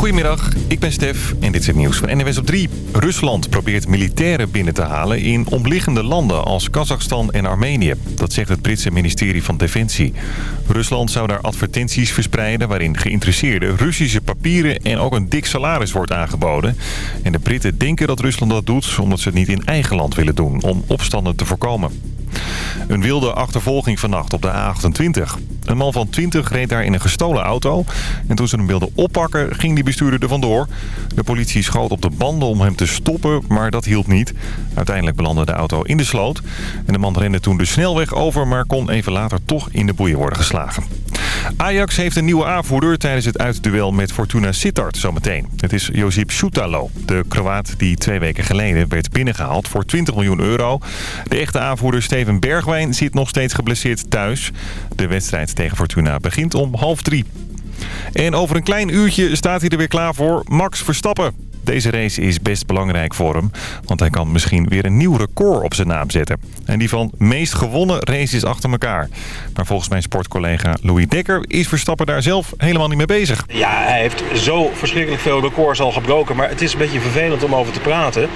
Goedemiddag, ik ben Stef en dit is het nieuws van NWS op 3. Rusland probeert militairen binnen te halen in omliggende landen als Kazachstan en Armenië. Dat zegt het Britse ministerie van Defensie. Rusland zou daar advertenties verspreiden waarin geïnteresseerde Russische papieren en ook een dik salaris wordt aangeboden. En de Britten denken dat Rusland dat doet omdat ze het niet in eigen land willen doen om opstanden te voorkomen. Een wilde achtervolging vannacht op de A28. Een man van 20 reed daar in een gestolen auto. En toen ze hem wilden oppakken, ging die bestuurder er vandoor. De politie schoot op de banden om hem te stoppen, maar dat hielp niet. Uiteindelijk belandde de auto in de sloot. En de man rende toen de snelweg over, maar kon even later toch in de boeien worden geslagen. Ajax heeft een nieuwe aanvoerder tijdens het uitduel met Fortuna Sittard zometeen. Het is Josip Soutalo, de Kroaat die twee weken geleden werd binnengehaald voor 20 miljoen euro. De echte aanvoerder Steven Bergwijn zit nog steeds geblesseerd thuis. De wedstrijd tegen Fortuna begint om half drie. En over een klein uurtje staat hij er weer klaar voor Max Verstappen. Deze race is best belangrijk voor hem, want hij kan misschien weer een nieuw record op zijn naam zetten. En die van meest gewonnen races achter elkaar. Maar volgens mijn sportcollega Louis Dekker is Verstappen daar zelf helemaal niet mee bezig. Ja, hij heeft zo verschrikkelijk veel records al gebroken, maar het is een beetje vervelend om over te praten.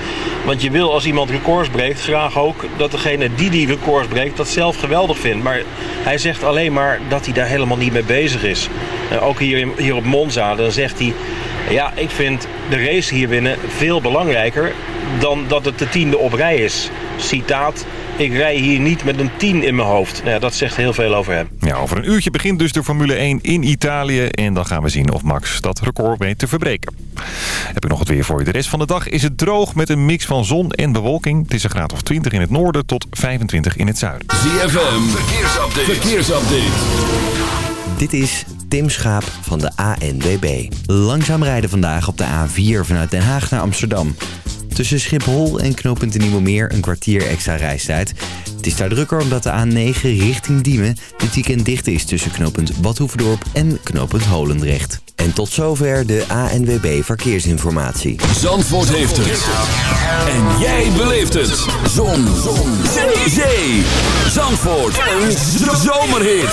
Want je wil als iemand records breekt graag ook dat degene die die records breekt dat zelf geweldig vindt. Maar hij zegt alleen maar dat hij daar helemaal niet mee bezig is. ook hier, hier op Monza, dan zegt hij... Ja, ik vind de race hier winnen veel belangrijker dan dat het de tiende op rij is. Citaat, ik rij hier niet met een 10 in mijn hoofd. Nou ja, dat zegt heel veel over hem. Ja, over een uurtje begint dus de Formule 1 in Italië. En dan gaan we zien of Max dat record weet te verbreken. Heb ik nog het weer voor je. De rest van de dag is het droog met een mix van zon en bewolking. Het is een graad of 20 in het noorden tot 25 in het zuiden. ZFM, verkeersupdate. verkeersupdate. Dit is Tim Schaap van de ANWB. Langzaam rijden vandaag op de A4 vanuit Den Haag naar Amsterdam. Tussen Schiphol en knooppunt Nieuwemeer een kwartier extra reistijd. Het is daar drukker omdat de A9 richting Diemen dit weekend dicht is tussen knooppunt Badhoevedorp en knooppunt Holendrecht. En tot zover de ANWB Verkeersinformatie. Zandvoort heeft het. En jij beleeft het. Zon. Zon. Zee. Zandvoort. Een zomerhit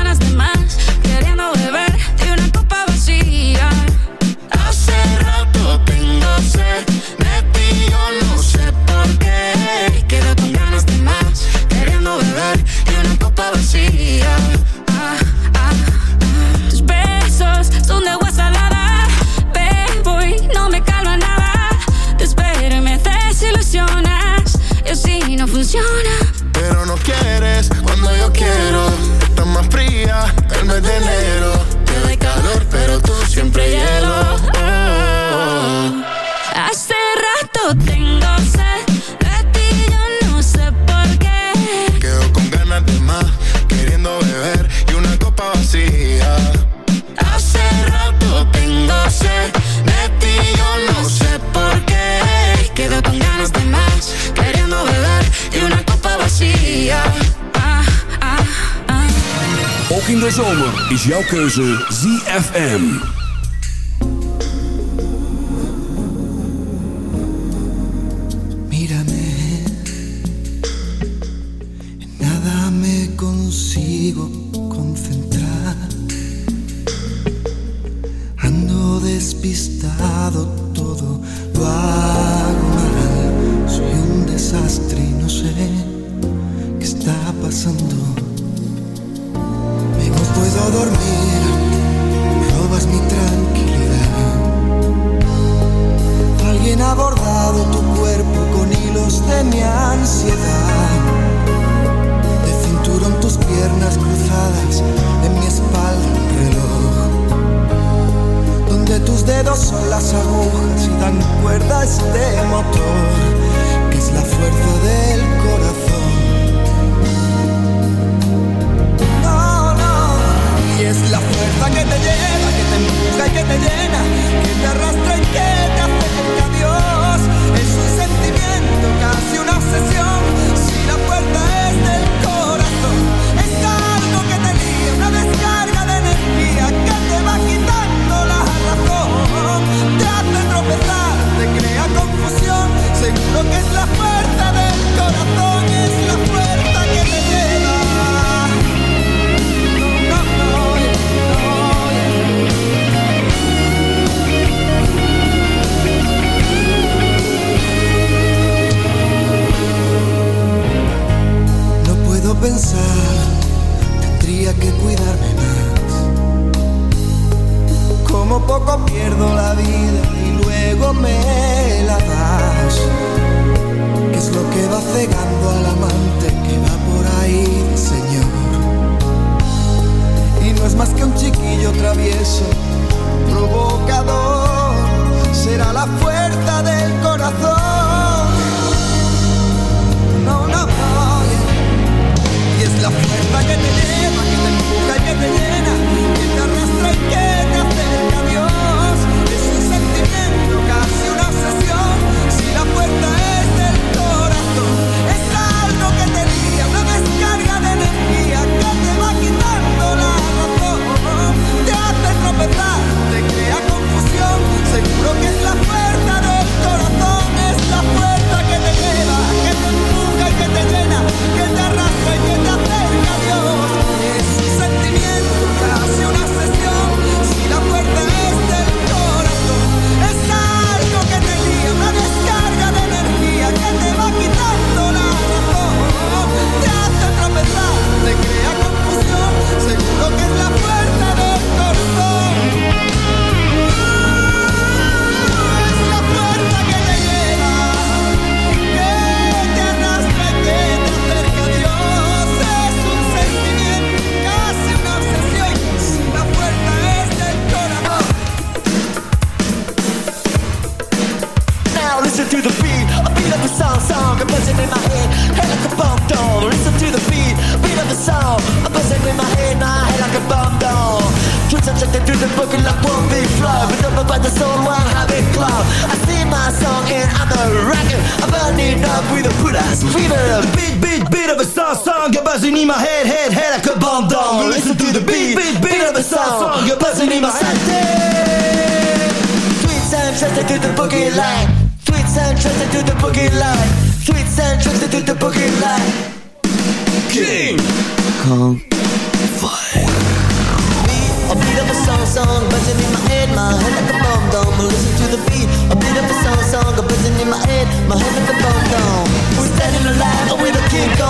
sé, me pillo, no sé por qué. Quedo con ganas de más, queriendo beber y una copa vacía. Ah, ah, ah. Tus besos son de agua salada, bebo y no me calma nada. Te espero y me desilusionas, yo sí no funciona. Pero no quieres cuando yo quiero, estás más fría, el mes de enero de zomer is jouw ZFM. Mírame, en nada me consigo concentrar. Ando despistado, todo lo hago mal. Soy un desastre y no sé qué está pasando. dormir.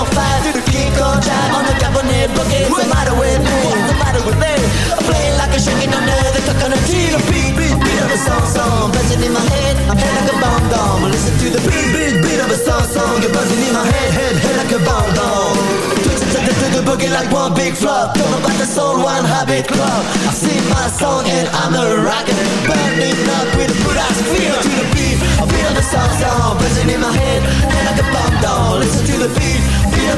On fire, through the king on drive on the cabinet boogie. What's the matter with me? What's the matter with me? I'm playing like a shaking under the coconut tree. The beat, beat, beat of a song, song, buzzing in my head, my head like a bomb dome. Listen to the beat, beat, beat of a song, song, you're buzzing in my head, head, head like a bomb dome. To the, to the boogie like one big flop Don't about the soul, one habit club I sing my song and I'm a rocker Burning up with a good ass feel to the beat I feel the sound sound buzzing in my head Head like a bomb down Listen to the beat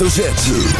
hoofdletter Z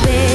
this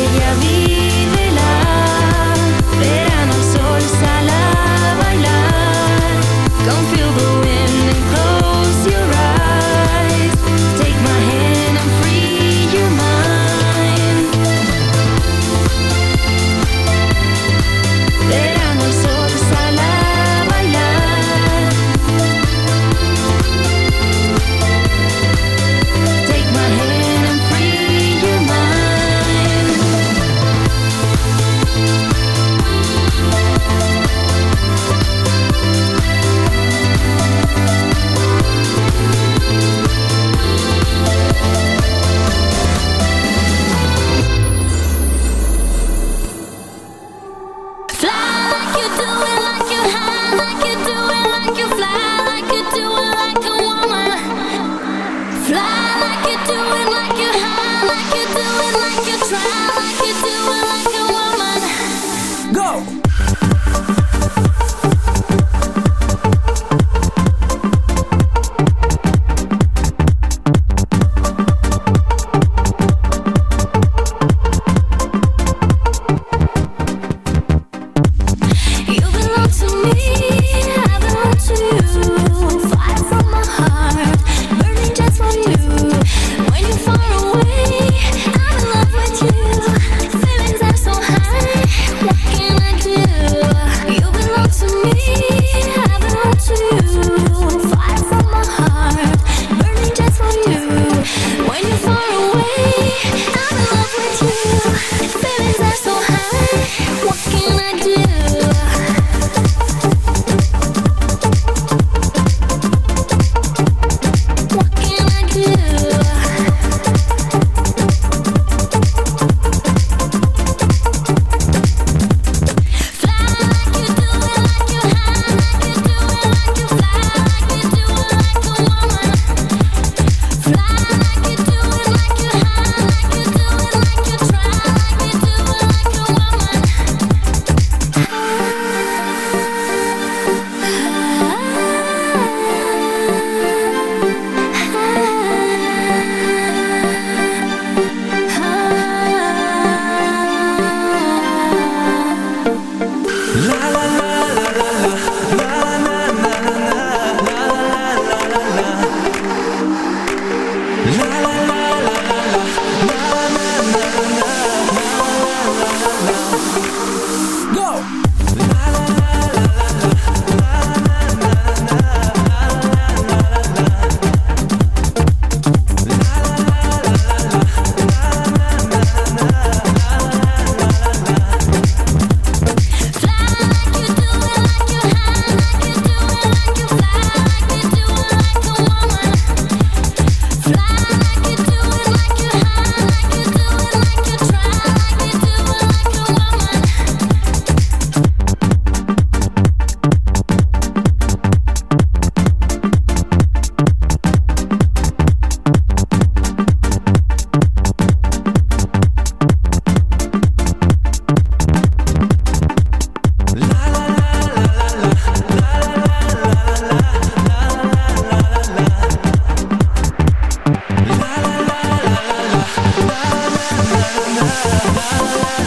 la, la.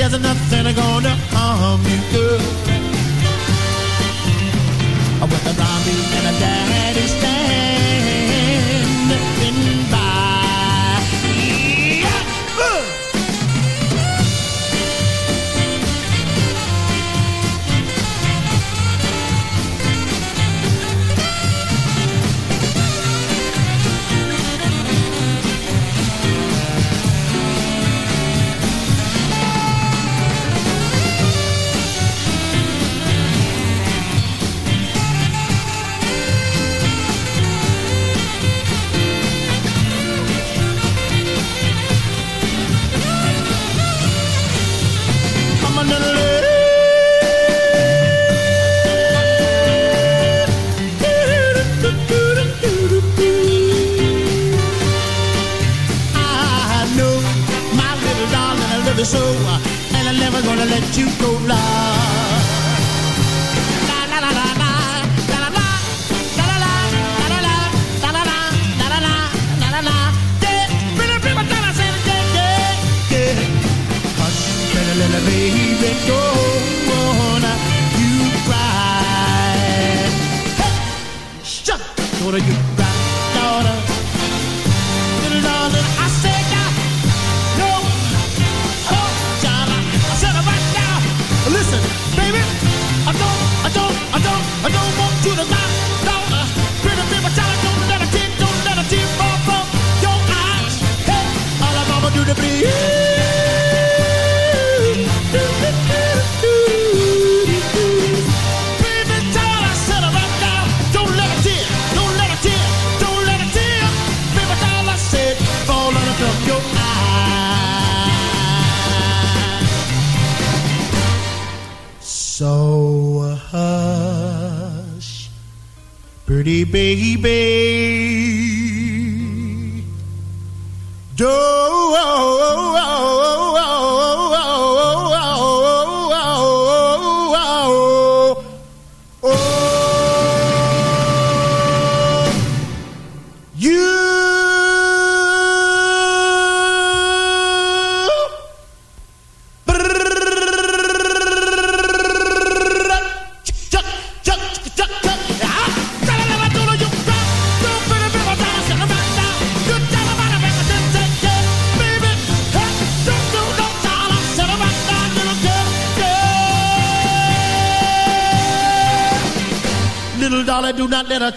there's nothing gonna harm you, girl. With a zombie and a daddy stand. the show, and I'm never gonna let you go. La la la la la. Baby, don't wanna you cry. Hey, shut, daughter, you.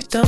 Don't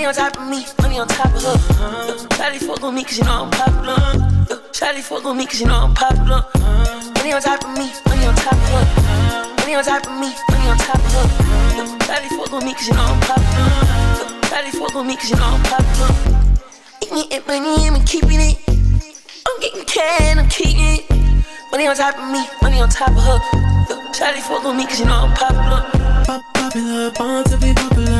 Money on top of me, money on top of her. Shawty fuck on me cause you know I'm popular. Shawty fuck on me cause you know I'm popular. Money on top of me, money on top of her. Money on top of me, money on top of her. Shawty fuck on me cause you know I'm popular. Shawty fuck on me cause you know I'm popular. Eating money, I'm keeping it. I'm getting can, I'm keeping it. Money on top of me, money on top of her. Shawty fuck on me cause you know I'm popular. Pop popular, born to be popular.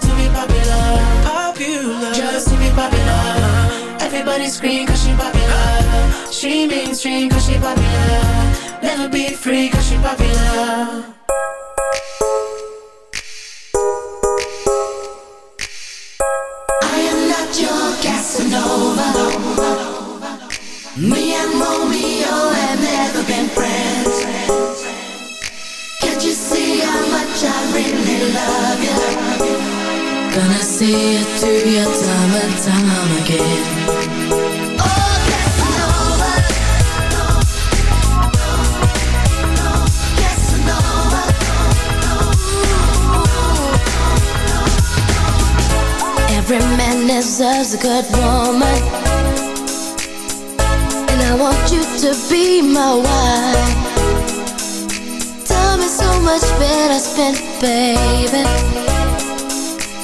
Everybody scream cause she popular. She mainstream cause she popular. Never be free cause she popular. I am not your Casanova. Me and Romeo have never been friends. Gonna see it through your time and time again. Oh. Every man deserves a good woman. And I want you to be my wife. Time is so much better spent, baby.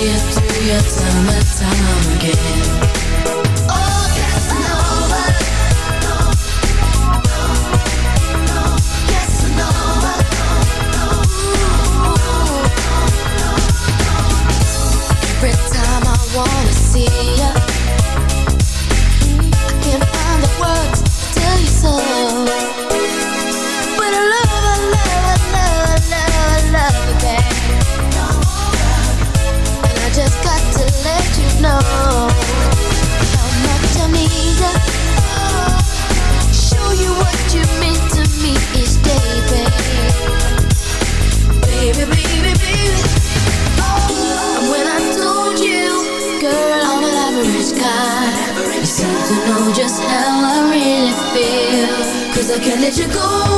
Your time and time again. never can let you go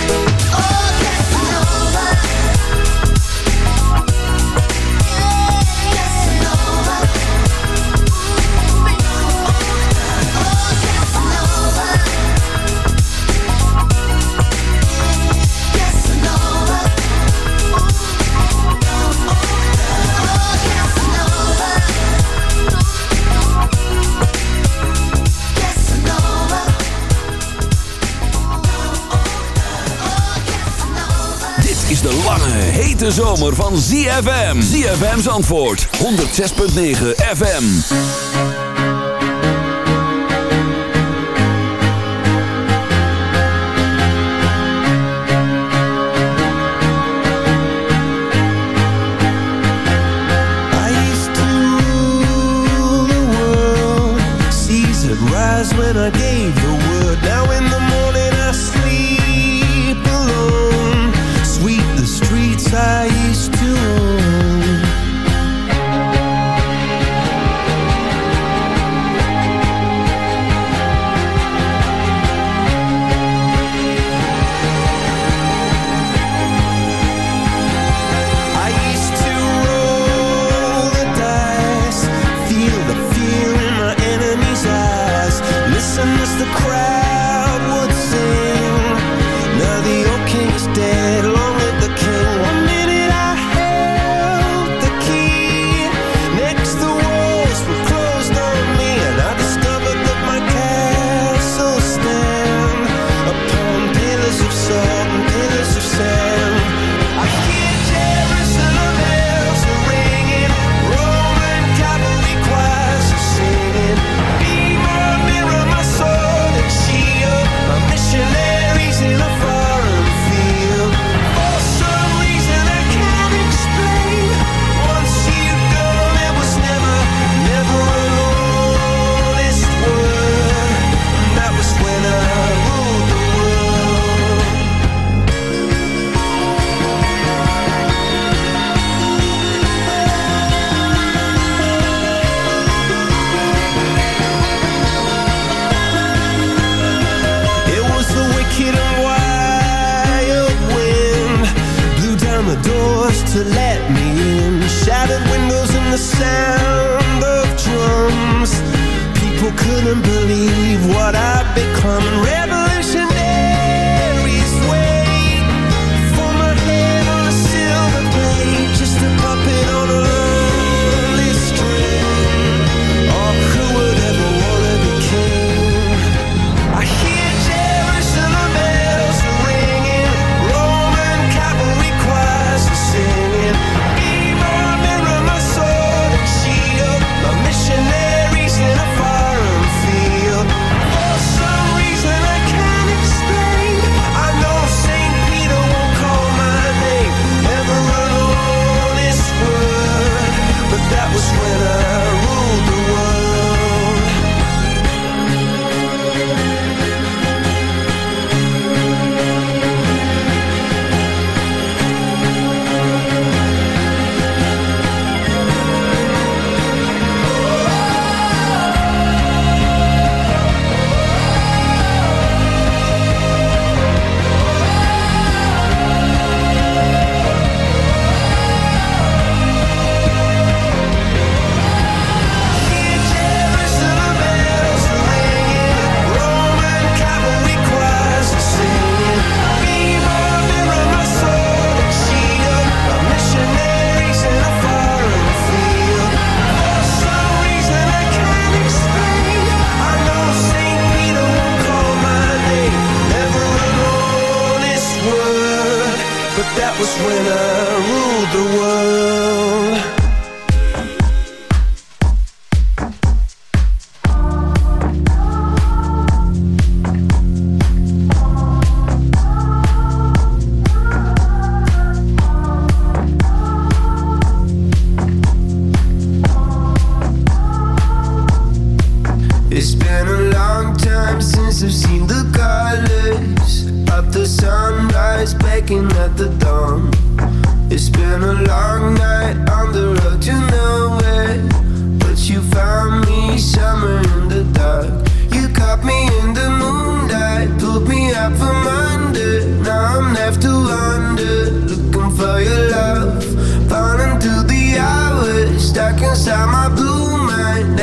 hete zomer van ZFM. ZFM's antwoord 106.9 FM. I used to rule the world, Caesar that rise when I gave the word. Now in the sound of drums. People couldn't believe what I'd become. Been a long time since I've seen the colors of the sunrise baking at the dawn. It's been a long night on the road to nowhere, but you found me somewhere in the dark. You caught me in the moonlight, pulled me up from under. Now I'm left to wonder, looking for your love, falling through the hours, stuck inside my blue.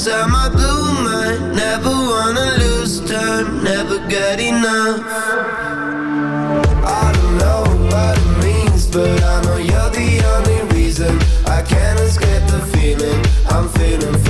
Inside my blue mind. Never wanna lose time, never get enough. I don't know what it means, but I know you're the only reason I can't escape the feeling I'm feeling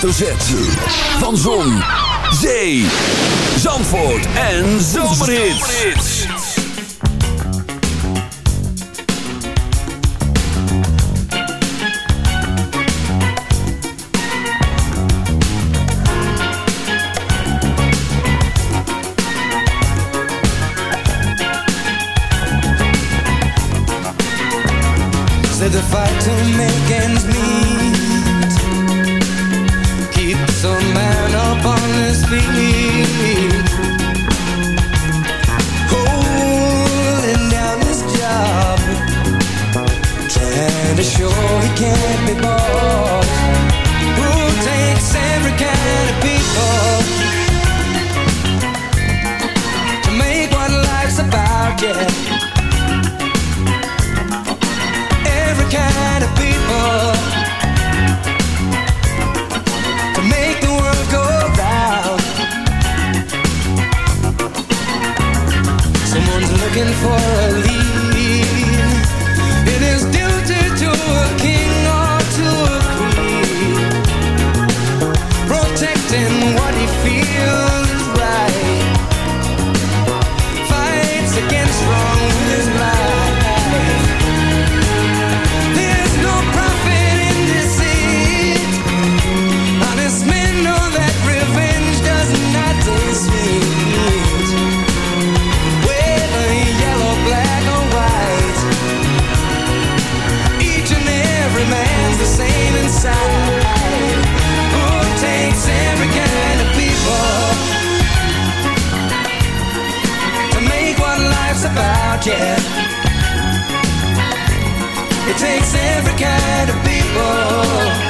hoofdletter Z. Van Zon, Zee, Zandvoort en Zomerhits. Said the fight to make ends meet A man up on his feet Holding down his job Trying to show he can't be bought Who takes every kind of people To make what life's about, yeah looking for a lead. It takes every kind of people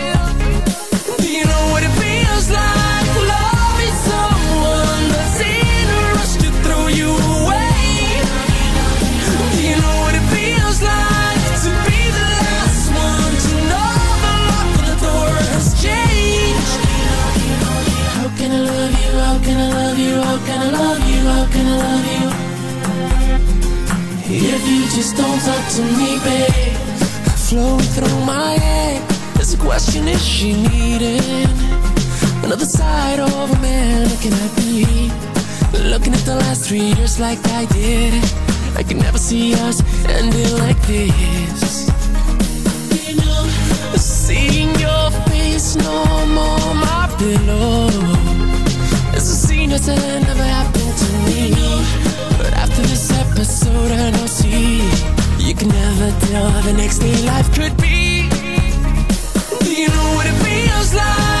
Flowing through my head. There's a question, is she needing Another side of a man looking at me. Looking at the last three years like I did I can never see us ending like this. Seeing your face no more my pillow. It's a scene that never happened to me. But after this episode I know see You can never tell the next day life could be. Do you know what it feels like?